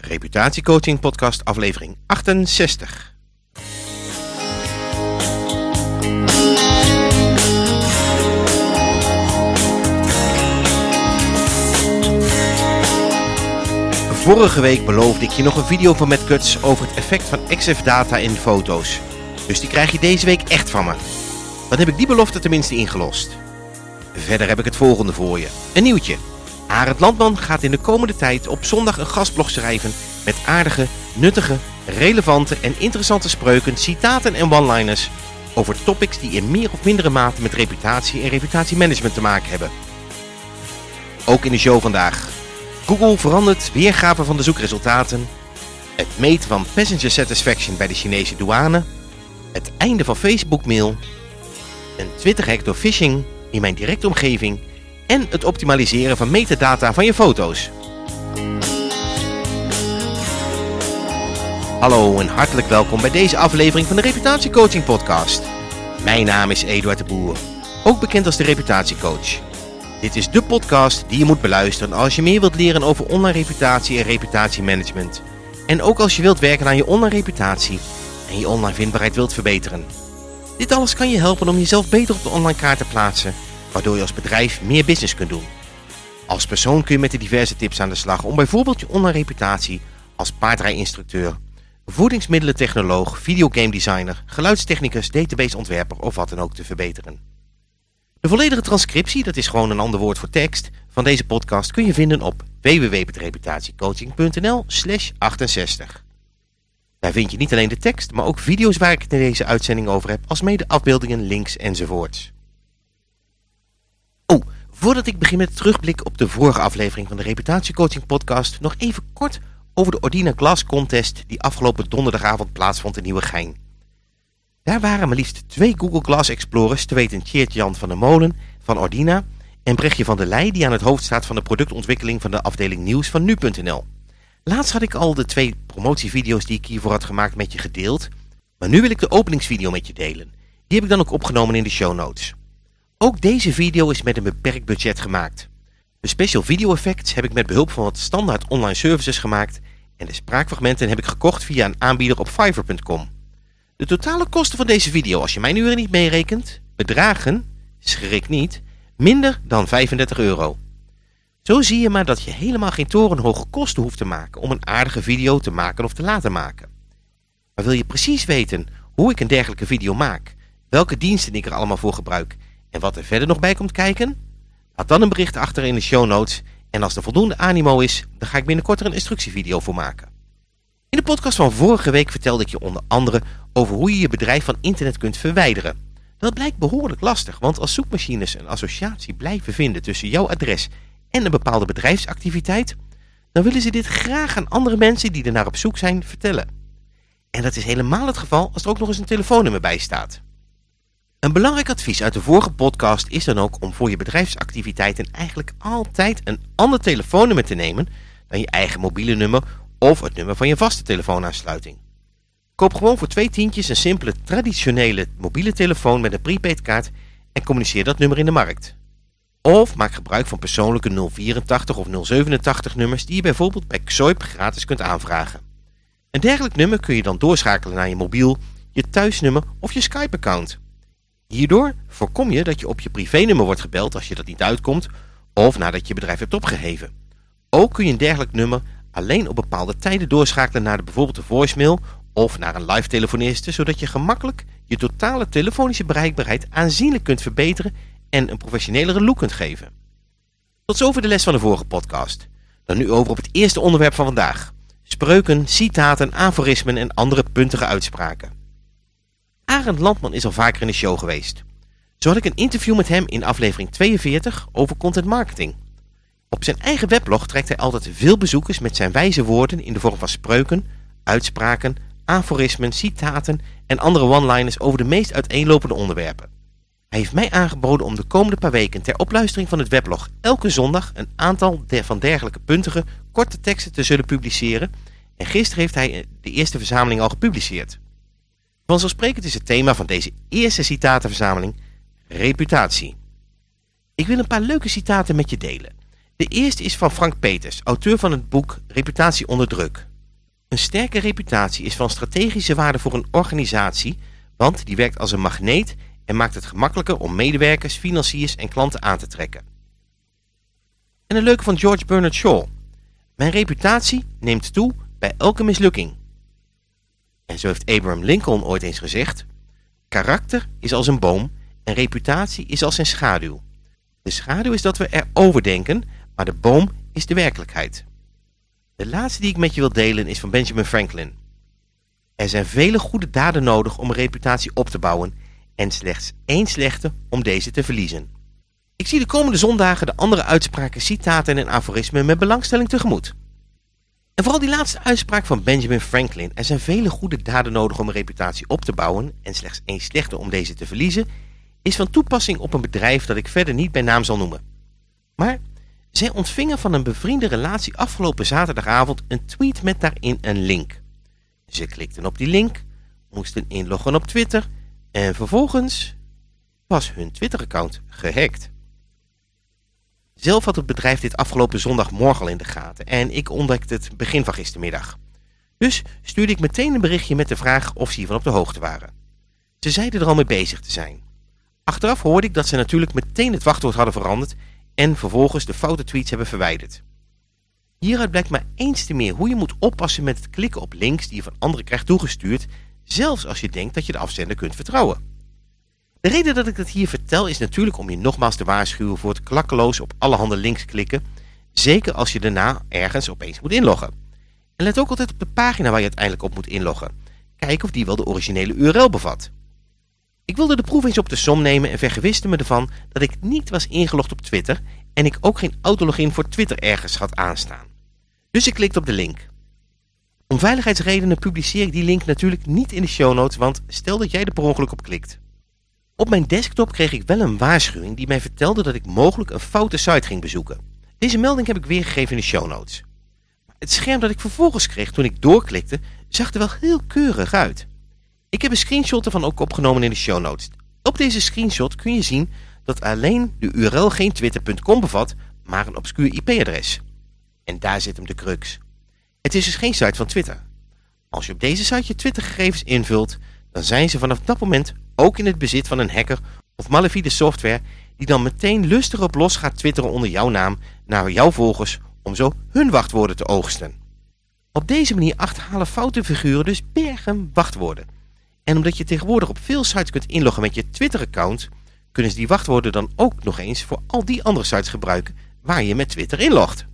Reputatiecoaching podcast aflevering 68. Vorige week beloofde ik je nog een video van Matt Cuts over het effect van XF data in foto's. Dus die krijg je deze week echt van me. Dan heb ik die belofte tenminste ingelost. Verder heb ik het volgende voor je. Een nieuwtje. Arend Landman gaat in de komende tijd op zondag een gastblog schrijven met aardige, nuttige, relevante en interessante spreuken, citaten en one-liners over topics die in meer of mindere mate met reputatie en reputatiemanagement te maken hebben. Ook in de show vandaag. Google verandert weergave van de zoekresultaten, het meten van passenger satisfaction bij de Chinese douane, het einde van Facebook mail, een Twitter-hack door phishing in mijn directe omgeving en het optimaliseren van metadata van je foto's. Hallo en hartelijk welkom bij deze aflevering van de Reputatiecoaching Podcast. Mijn naam is Eduard de Boer, ook bekend als de Reputatiecoach. Dit is de podcast die je moet beluisteren als je meer wilt leren over online reputatie en reputatiemanagement. En ook als je wilt werken aan je online reputatie en je online vindbaarheid wilt verbeteren. Dit alles kan je helpen om jezelf beter op de online kaart te plaatsen, waardoor je als bedrijf meer business kunt doen. Als persoon kun je met de diverse tips aan de slag om bijvoorbeeld je online reputatie als paardrijinstructeur, voedingsmiddelentechnoloog, videogame designer, geluidstechnicus, databaseontwerper of wat dan ook te verbeteren. De volledige transcriptie, dat is gewoon een ander woord voor tekst, van deze podcast kun je vinden op www.reputatiecoaching.nl slash 68. Daar vind je niet alleen de tekst, maar ook video's waar ik het in deze uitzending over heb, als mede afbeeldingen, links enzovoorts. Voordat ik begin met terugblik op de vorige aflevering van de Reputatiecoaching podcast, nog even kort over de Ordina Glass Contest die afgelopen donderdagavond plaatsvond in Nieuwegein. Daar waren maar liefst twee Google Glass Explorers, te weten Tjeerd Jan van der Molen van Ordina en Brechtje van der Leij die aan het hoofd staat van de productontwikkeling van de afdeling nieuws van nu.nl. Laatst had ik al de twee promotievideo's die ik hiervoor had gemaakt met je gedeeld, maar nu wil ik de openingsvideo met je delen. Die heb ik dan ook opgenomen in de show notes. Ook deze video is met een beperkt budget gemaakt. De special video effects heb ik met behulp van wat standaard online services gemaakt en de spraakfragmenten heb ik gekocht via een aanbieder op Fiverr.com. De totale kosten van deze video, als je mijn uren niet meerekent, bedragen, schrik niet, minder dan 35 euro. Zo zie je maar dat je helemaal geen torenhoge kosten hoeft te maken om een aardige video te maken of te laten maken. Maar wil je precies weten hoe ik een dergelijke video maak, welke diensten ik er allemaal voor gebruik en wat er verder nog bij komt kijken? Laat dan een bericht achter in de show notes en als er voldoende animo is, dan ga ik binnenkort er een instructievideo voor maken. In de podcast van vorige week vertelde ik je onder andere over hoe je je bedrijf van internet kunt verwijderen. Dat blijkt behoorlijk lastig, want als zoekmachines een associatie blijven vinden tussen jouw adres en een bepaalde bedrijfsactiviteit, dan willen ze dit graag aan andere mensen die er naar op zoek zijn vertellen. En dat is helemaal het geval als er ook nog eens een telefoonnummer bij staat. Een belangrijk advies uit de vorige podcast is dan ook om voor je bedrijfsactiviteiten eigenlijk altijd een ander telefoonnummer te nemen dan je eigen mobiele nummer of het nummer van je vaste telefoonaansluiting. Koop gewoon voor twee tientjes een simpele traditionele mobiele telefoon met een prepaid kaart en communiceer dat nummer in de markt. Of maak gebruik van persoonlijke 084 of 087 nummers die je bijvoorbeeld bij Xoip gratis kunt aanvragen. Een dergelijk nummer kun je dan doorschakelen naar je mobiel, je thuisnummer of je Skype-account. Hierdoor voorkom je dat je op je privénummer wordt gebeld als je dat niet uitkomt of nadat je bedrijf hebt opgeheven. Ook kun je een dergelijk nummer alleen op bepaalde tijden doorschakelen naar de, bijvoorbeeld de voicemail of naar een live telefoniste, zodat je gemakkelijk je totale telefonische bereikbaarheid aanzienlijk kunt verbeteren en een professionelere look kunt geven. Tot zover de les van de vorige podcast. Dan nu over op het eerste onderwerp van vandaag. Spreuken, citaten, aforismen en andere puntige uitspraken. Arend Landman is al vaker in de show geweest. Zo had ik een interview met hem in aflevering 42 over content marketing. Op zijn eigen weblog trekt hij altijd veel bezoekers met zijn wijze woorden in de vorm van spreuken, uitspraken, aforismen, citaten en andere one-liners over de meest uiteenlopende onderwerpen. Hij heeft mij aangeboden om de komende paar weken ter opluistering van het weblog elke zondag een aantal van dergelijke puntige, korte teksten te zullen publiceren en gisteren heeft hij de eerste verzameling al gepubliceerd. Vanzelfsprekend is het thema van deze eerste citatenverzameling reputatie. Ik wil een paar leuke citaten met je delen. De eerste is van Frank Peters, auteur van het boek Reputatie onder druk. Een sterke reputatie is van strategische waarde voor een organisatie, want die werkt als een magneet en maakt het gemakkelijker om medewerkers, financiers en klanten aan te trekken. En een leuke van George Bernard Shaw. Mijn reputatie neemt toe bij elke mislukking. En zo heeft Abraham Lincoln ooit eens gezegd, karakter is als een boom en reputatie is als zijn schaduw. De schaduw is dat we erover denken, maar de boom is de werkelijkheid. De laatste die ik met je wil delen is van Benjamin Franklin. Er zijn vele goede daden nodig om een reputatie op te bouwen en slechts één slechte om deze te verliezen. Ik zie de komende zondagen de andere uitspraken, citaten en aforismen met belangstelling tegemoet. En vooral die laatste uitspraak van Benjamin Franklin, er zijn vele goede daden nodig om een reputatie op te bouwen en slechts één slechte om deze te verliezen, is van toepassing op een bedrijf dat ik verder niet bij naam zal noemen. Maar zij ontvingen van een bevriende relatie afgelopen zaterdagavond een tweet met daarin een link. Ze klikten op die link, moesten inloggen op Twitter en vervolgens was hun Twitter-account gehackt. Zelf had het bedrijf dit afgelopen zondagmorgen al in de gaten en ik ontdekte het begin van gistermiddag. Dus stuurde ik meteen een berichtje met de vraag of ze hiervan op de hoogte waren. Ze zeiden er al mee bezig te zijn. Achteraf hoorde ik dat ze natuurlijk meteen het wachtwoord hadden veranderd en vervolgens de foute tweets hebben verwijderd. Hieruit blijkt maar eens te meer hoe je moet oppassen met het klikken op links die je van anderen krijgt toegestuurd, zelfs als je denkt dat je de afzender kunt vertrouwen. De reden dat ik dat hier vertel is natuurlijk om je nogmaals te waarschuwen voor het klakkeloos op allerhande links klikken, zeker als je daarna ergens opeens moet inloggen. En let ook altijd op de pagina waar je uiteindelijk op moet inloggen. Kijk of die wel de originele URL bevat. Ik wilde de proef eens op de som nemen en vergewiste me ervan dat ik niet was ingelogd op Twitter en ik ook geen autologin voor Twitter ergens had aanstaan. Dus ik klikte op de link. Om veiligheidsredenen publiceer ik die link natuurlijk niet in de show notes, want stel dat jij er per ongeluk op klikt. Op mijn desktop kreeg ik wel een waarschuwing die mij vertelde dat ik mogelijk een foute site ging bezoeken. Deze melding heb ik weergegeven in de show notes. Het scherm dat ik vervolgens kreeg toen ik doorklikte zag er wel heel keurig uit. Ik heb een screenshot ervan ook opgenomen in de show notes. Op deze screenshot kun je zien dat alleen de URL geen twitter.com bevat, maar een obscuur IP-adres. En daar zit hem de crux. Het is dus geen site van Twitter. Als je op deze site je Twitter-gegevens invult, dan zijn ze vanaf dat moment ook in het bezit van een hacker of malafide software die dan meteen lustig op los gaat twitteren onder jouw naam naar jouw volgers om zo hun wachtwoorden te oogsten. Op deze manier achterhalen foute figuren dus bergen wachtwoorden. En omdat je tegenwoordig op veel sites kunt inloggen met je Twitter-account, kunnen ze die wachtwoorden dan ook nog eens voor al die andere sites gebruiken waar je met Twitter inlogt.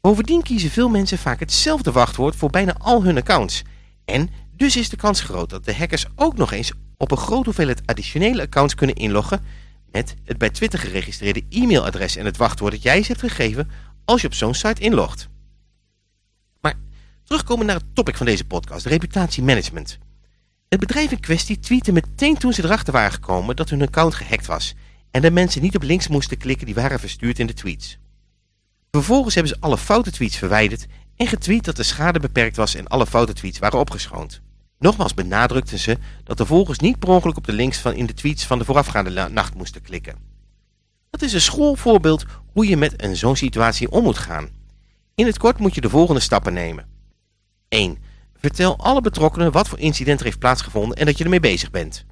Bovendien kiezen veel mensen vaak hetzelfde wachtwoord voor bijna al hun accounts. En dus is de kans groot dat de hackers ook nog eens op een grote hoeveelheid additionele accounts kunnen inloggen met het bij Twitter geregistreerde e-mailadres en het wachtwoord dat jij hebt gegeven als je op zo'n site inlogt. Maar terugkomen naar het topic van deze podcast, reputatiemanagement. Het bedrijf in kwestie tweette meteen toen ze erachter waren gekomen dat hun account gehackt was en de mensen niet op links moesten klikken die waren verstuurd in de tweets. Vervolgens hebben ze alle foute tweets verwijderd en getweet dat de schade beperkt was en alle foute tweets waren opgeschoond. Nogmaals benadrukten ze dat de volgers niet per ongeluk op de links van in de tweets van de voorafgaande nacht moesten klikken. Dat is een schoolvoorbeeld hoe je met een zo'n situatie om moet gaan. In het kort moet je de volgende stappen nemen. 1. Vertel alle betrokkenen wat voor incident er heeft plaatsgevonden en dat je ermee bezig bent.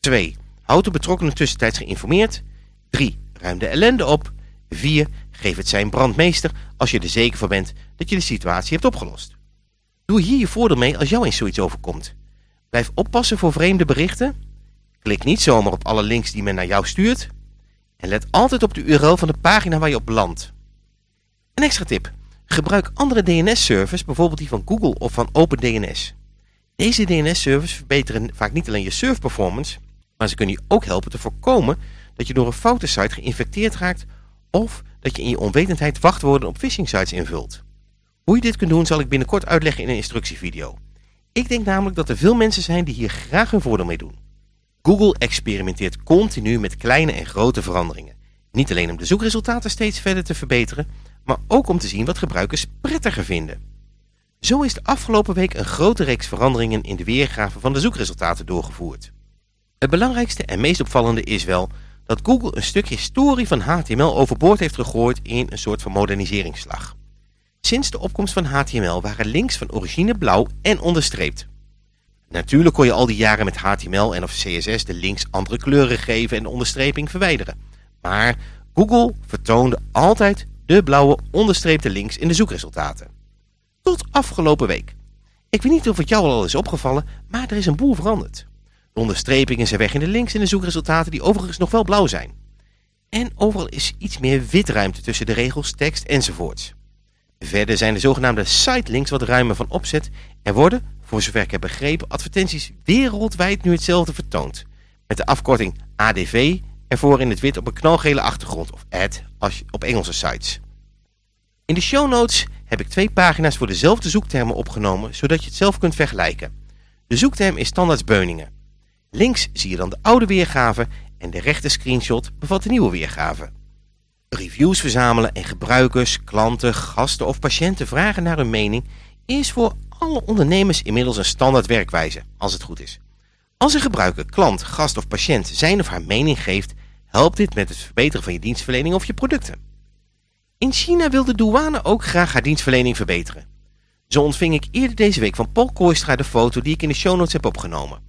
2. Houd de betrokkenen tussentijds geïnformeerd. 3. Ruim de ellende op. 4. Geef het zijn brandmeester als je er zeker van bent dat je de situatie hebt opgelost. Doe hier je voordeel mee als jou eens zoiets overkomt. Blijf oppassen voor vreemde berichten. Klik niet zomaar op alle links die men naar jou stuurt. En let altijd op de URL van de pagina waar je op belandt. Een extra tip. Gebruik andere DNS-servers, bijvoorbeeld die van Google of van OpenDNS. Deze DNS-servers verbeteren vaak niet alleen je surfperformance, maar ze kunnen je ook helpen te voorkomen dat je door een foute site geïnfecteerd raakt of dat je in je onwetendheid wachtwoorden op phishing sites invult. Hoe je dit kunt doen zal ik binnenkort uitleggen in een instructievideo. Ik denk namelijk dat er veel mensen zijn die hier graag hun voordeel mee doen. Google experimenteert continu met kleine en grote veranderingen. Niet alleen om de zoekresultaten steeds verder te verbeteren, maar ook om te zien wat gebruikers prettiger vinden. Zo is de afgelopen week een grote reeks veranderingen in de weergave van de zoekresultaten doorgevoerd. Het belangrijkste en meest opvallende is wel dat Google een stuk historie van HTML overboord heeft gegooid in een soort van moderniseringsslag. Sinds de opkomst van HTML waren links van origine blauw en onderstreept. Natuurlijk kon je al die jaren met HTML en of CSS de links andere kleuren geven en de onderstreping verwijderen. Maar Google vertoonde altijd de blauwe onderstreepte links in de zoekresultaten. Tot afgelopen week. Ik weet niet of het jou al is opgevallen, maar er is een boel veranderd. De onderstrepingen zijn weg in de links in de zoekresultaten die overigens nog wel blauw zijn. En overal is iets meer witruimte tussen de regels, tekst enzovoorts. Verder zijn de zogenaamde sitelinks wat ruimer van opzet en worden, voor zover ik heb begrepen, advertenties wereldwijd nu hetzelfde vertoond. Met de afkorting ADV ervoor in het wit op een knalgele achtergrond of ad als op Engelse sites. In de show notes heb ik twee pagina's voor dezelfde zoektermen opgenomen, zodat je het zelf kunt vergelijken. De zoekterm is standaard Beuningen. Links zie je dan de oude weergave en de rechte screenshot bevat de nieuwe weergave. Reviews verzamelen en gebruikers, klanten, gasten of patiënten vragen naar hun mening is voor alle ondernemers inmiddels een standaard werkwijze, als het goed is. Als een gebruiker, klant, gast of patiënt zijn of haar mening geeft, helpt dit met het verbeteren van je dienstverlening of je producten. In China wil de douane ook graag haar dienstverlening verbeteren. Zo ontving ik eerder deze week van Paul Kooistra de foto die ik in de show notes heb opgenomen.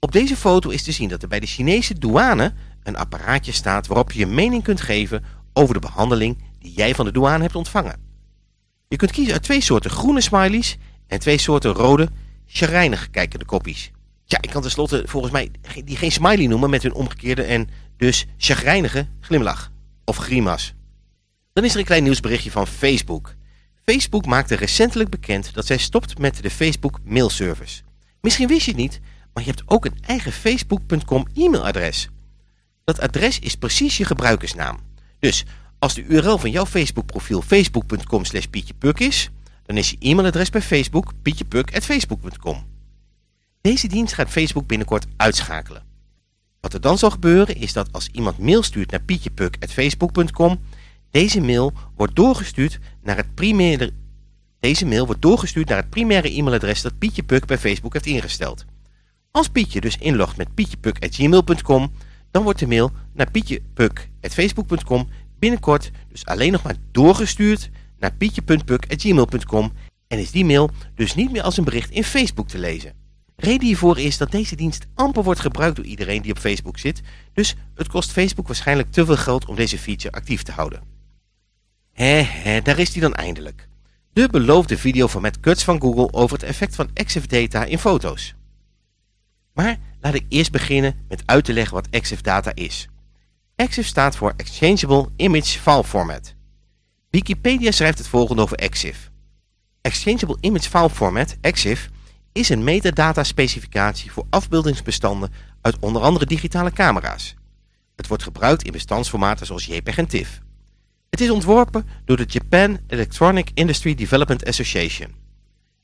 Op deze foto is te zien dat er bij de Chinese douane een apparaatje staat waarop je je mening kunt geven over de behandeling die jij van de douane hebt ontvangen. Je kunt kiezen uit twee soorten groene smileys en twee soorten rode, chagrijnig kijkende koppies. Ja, ik kan tenslotte volgens mij die geen smiley noemen met hun omgekeerde en dus chagrijnige glimlach of grimas. Dan is er een klein nieuwsberichtje van Facebook. Facebook maakte recentelijk bekend dat zij stopt met de Facebook mailservice. Misschien wist je het niet, maar je hebt ook een eigen facebook.com e-mailadres. Dat adres is precies je gebruikersnaam. Dus als de URL van jouw Facebook profiel facebook.com slash pietjepuk is, dan is je e-mailadres bij Facebook pietjepuk.facebook.com. Deze dienst gaat Facebook binnenkort uitschakelen. Wat er dan zal gebeuren is dat als iemand mail stuurt naar pietjepuk.facebook.com, deze mail wordt doorgestuurd naar het primaire, deze mail wordt doorgestuurd naar het primaire e-mailadres dat Pietje Puk bij Facebook heeft ingesteld. Als Pietje dus inlogt met pietjepuk.gmail.com, dan wordt de mail naar pietjepuk.facebook.com binnenkort dus alleen nog maar doorgestuurd naar pietje.puk.gmail.com en is die mail dus niet meer als een bericht in Facebook te lezen. Reden hiervoor is dat deze dienst amper wordt gebruikt door iedereen die op Facebook zit, dus het kost Facebook waarschijnlijk te veel geld om deze feature actief te houden. Hé, hé, daar is die dan eindelijk. De beloofde video van Matt Cutts van Google over het effect van EXIF data in foto's. Maar laat ik eerst beginnen met uit te leggen wat EXIF data is. EXIF staat voor Exchangeable Image File Format. Wikipedia schrijft het volgende over EXIF. Exchangeable Image File Format, EXIF, is een metadata specificatie voor afbeeldingsbestanden uit onder andere digitale camera's. Het wordt gebruikt in bestandsformaten zoals JPEG en TIFF. Het is ontworpen door de Japan Electronic Industry Development Association.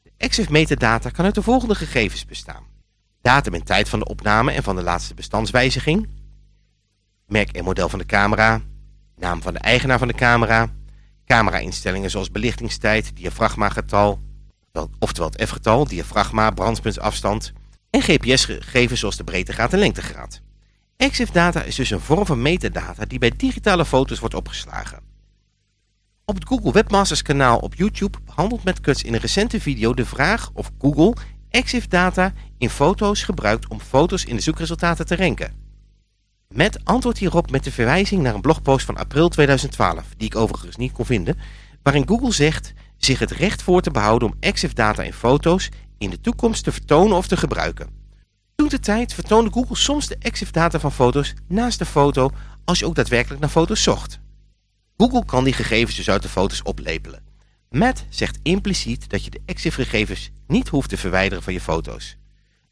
De EXIF metadata kan uit de volgende gegevens bestaan. Datum en tijd van de opname en van de laatste bestandswijziging. Merk en model van de camera. Naam van de eigenaar van de camera. Camera-instellingen zoals belichtingstijd, diafragmagetal, oftewel het F-getal, diafragma, brandpuntsafstand en GPS-gegevens zoals de breedtegraad en lengtegraad. EXIF data is dus een vorm van metadata die bij digitale foto's wordt opgeslagen. Op het Google Webmasters kanaal op YouTube behandelt Cutts in een recente video de vraag of Google EXIF data in foto's gebruikt om foto's in de zoekresultaten te ranken. Matt antwoordt hierop met de verwijzing naar een blogpost van april 2012, die ik overigens niet kon vinden, waarin Google zegt zich het recht voor te behouden om EXIF data in foto's in de toekomst te vertonen of te gebruiken. Toen de tijd vertoonde Google soms de EXIF data van foto's naast de foto als je ook daadwerkelijk naar foto's zocht. Google kan die gegevens dus uit de foto's oplepelen. Matt zegt impliciet dat je de EXIF-gegevens niet hoeft te verwijderen van je foto's.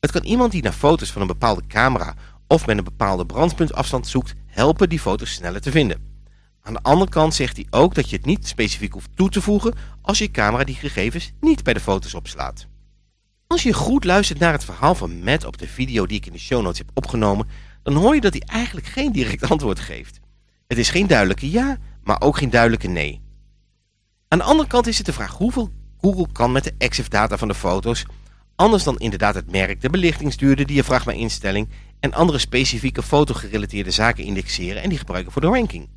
Het kan iemand die naar foto's van een bepaalde camera of met een bepaalde brandpuntafstand zoekt helpen die foto's sneller te vinden. Aan de andere kant zegt hij ook dat je het niet specifiek hoeft toe te voegen als je camera die gegevens niet bij de foto's opslaat. Als je goed luistert naar het verhaal van Matt op de video die ik in de show notes heb opgenomen, dan hoor je dat hij eigenlijk geen direct antwoord geeft. Het is geen duidelijke ja, maar ook geen duidelijke nee. Aan de andere kant is het de vraag hoeveel Google kan met de EXIF data van de foto's, anders dan inderdaad het merk, de belichtingsduur, de diafragma-instelling en andere specifieke fotogerelateerde zaken indexeren en die gebruiken voor de ranking.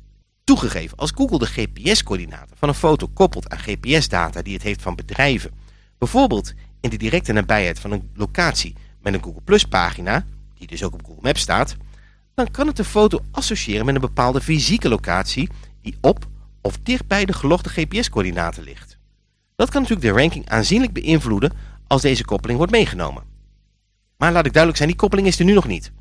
Toegegeven, als Google de GPS-coördinaten van een foto koppelt aan GPS-data die het heeft van bedrijven, bijvoorbeeld in de directe nabijheid van een locatie met een Google Plus pagina, die dus ook op Google Maps staat, dan kan het de foto associëren met een bepaalde fysieke locatie die op of dichtbij de gelogde GPS-coördinaten ligt. Dat kan natuurlijk de ranking aanzienlijk beïnvloeden als deze koppeling wordt meegenomen. Maar laat ik duidelijk zijn, die koppeling is er nu nog niet.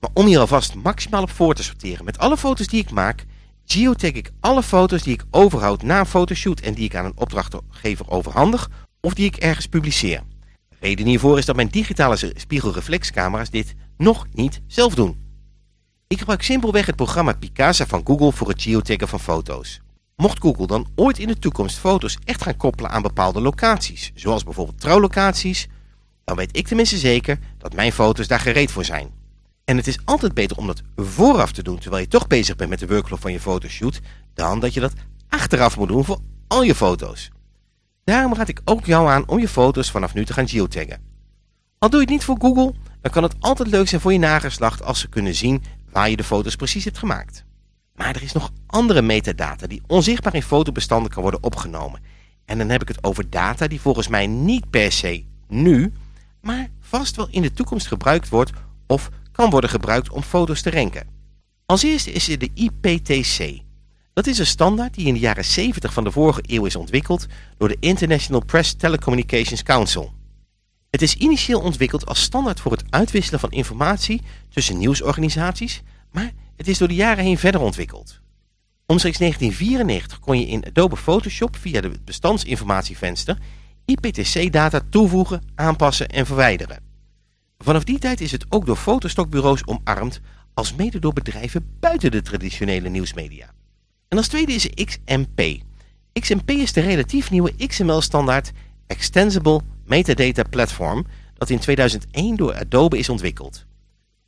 Maar om hier alvast maximaal op voor te sorteren met alle foto's die ik maak, geotag ik alle foto's die ik overhoud na een fotoshoot en die ik aan een opdrachtgever overhandig of die ik ergens publiceer. De reden hiervoor is dat mijn digitale spiegelreflexcamera's dit nog niet zelf doen. Ik gebruik simpelweg het programma Picasa van Google voor het geotaggen van foto's. Mocht Google dan ooit in de toekomst foto's echt gaan koppelen aan bepaalde locaties, zoals bijvoorbeeld trouwlocaties, dan weet ik tenminste zeker dat mijn foto's daar gereed voor zijn. En het is altijd beter om dat vooraf te doen terwijl je toch bezig bent met de workflow van je fotoshoot, dan dat je dat achteraf moet doen voor al je foto's. Daarom raad ik ook jou aan om je foto's vanaf nu te gaan geotaggen. Al doe je het niet voor Google, dan kan het altijd leuk zijn voor je nageslacht als ze kunnen zien waar je de foto's precies hebt gemaakt. Maar er is nog andere metadata die onzichtbaar in fotobestanden kan worden opgenomen. En dan heb ik het over data die volgens mij niet per se nu, maar vast wel in de toekomst gebruikt wordt of kan worden gebruikt om foto's te renken. Als eerste is er de IPTC. Dat is een standaard die in de jaren 70 van de vorige eeuw is ontwikkeld door de International Press Telecommunications Council. Het is initieel ontwikkeld als standaard voor het uitwisselen van informatie tussen nieuwsorganisaties, maar het is door de jaren heen verder ontwikkeld. Omstreeks 1994 kon je in Adobe Photoshop via de bestandsinformatievenster IPTC-data toevoegen, aanpassen en verwijderen. Vanaf die tijd is het ook door fotostokbureaus omarmd, als mede door bedrijven buiten de traditionele nieuwsmedia. En als tweede is XMP. XMP is de relatief nieuwe XML-standaard Extensible Metadata Platform dat in 2001 door Adobe is ontwikkeld.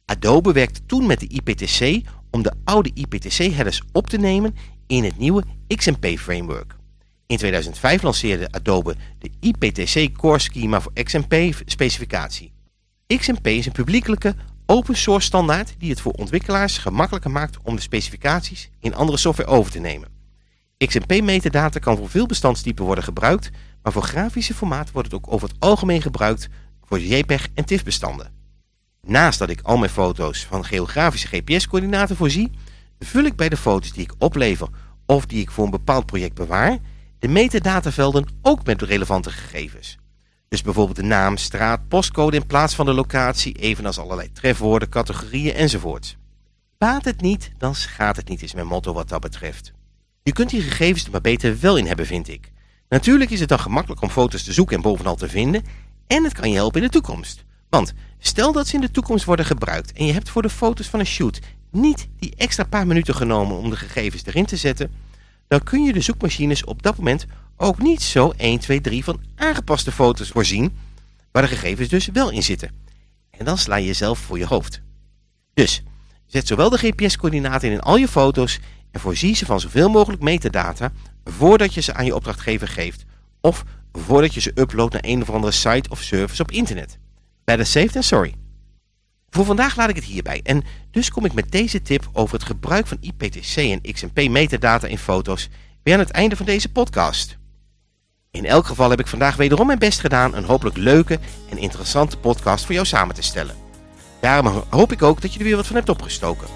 Adobe werkte toen met de IPTC om de oude IPTC-headers op te nemen in het nieuwe XMP-framework. In 2005 lanceerde Adobe de IPTC Core Schema voor XMP-specificatie. XMP is een publiekelijke open source standaard die het voor ontwikkelaars gemakkelijker maakt om de specificaties in andere software over te nemen. XMP-metadata kan voor veel bestandstypen worden gebruikt, maar voor grafische formaat wordt het ook over het algemeen gebruikt voor JPEG en TIFF bestanden. Naast dat ik al mijn foto's van geografische GPS-coördinaten voorzie, vul ik bij de foto's die ik oplever of die ik voor een bepaald project bewaar, de metadatavelden ook met relevante gegevens. Dus bijvoorbeeld de naam, straat, postcode in plaats van de locatie, evenals allerlei trefwoorden, categorieën enzovoort. Baat het niet, dan schaadt het niet, is mijn motto wat dat betreft. Je kunt die gegevens er maar beter wel in hebben, vind ik. Natuurlijk is het dan gemakkelijk om foto's te zoeken en bovenal te vinden, en het kan je helpen in de toekomst. Want stel dat ze in de toekomst worden gebruikt en je hebt voor de foto's van een shoot niet die extra paar minuten genomen om de gegevens erin te zetten, dan kun je de zoekmachines op dat moment ook niet zo 1, 2, 3 van aangepaste foto's voorzien, waar de gegevens dus wel in zitten. En dan sla je jezelf voor je hoofd. Dus, zet zowel de GPS-coördinaten in al je foto's en voorzie ze van zoveel mogelijk metadata voordat je ze aan je opdrachtgever geeft of voordat je ze uploadt naar een of andere site of service op internet. Better safe than sorry. Voor vandaag laat ik het hierbij en dus kom ik met deze tip over het gebruik van IPTC en XMP metadata in foto's weer aan het einde van deze podcast. In elk geval heb ik vandaag wederom mijn best gedaan een hopelijk leuke en interessante podcast voor jou samen te stellen. Daarom hoop ik ook dat je er weer wat van hebt opgestoken.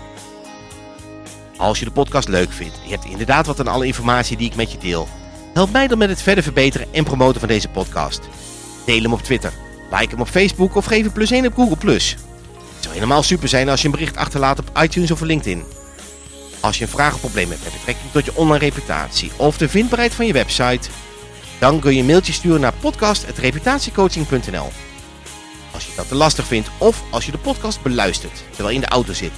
Als je de podcast leuk vindt je hebt inderdaad wat aan alle informatie die ik met je deel, help mij dan met het verder verbeteren en promoten van deze podcast. Deel hem op Twitter, like hem op Facebook of geef een plus 1 op Google+. Het zou helemaal super zijn als je een bericht achterlaat op iTunes of LinkedIn. Als je een vraag of probleem hebt met betrekking tot je online reputatie of de vindbaarheid van je website dan kun je een mailtje sturen naar podcast.reputatiecoaching.nl Als je dat te lastig vindt of als je de podcast beluistert terwijl je in de auto zit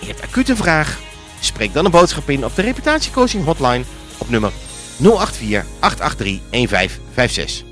en je hebt acuut een vraag, spreek dan een boodschap in op de reputatiecoaching hotline op nummer 084 883 1556.